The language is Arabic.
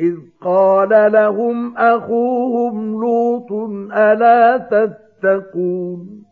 إِذْ قَالَ لَهُمْ أَخُوهُمْ لُوطٌ أَلَا تَتَّقُونَ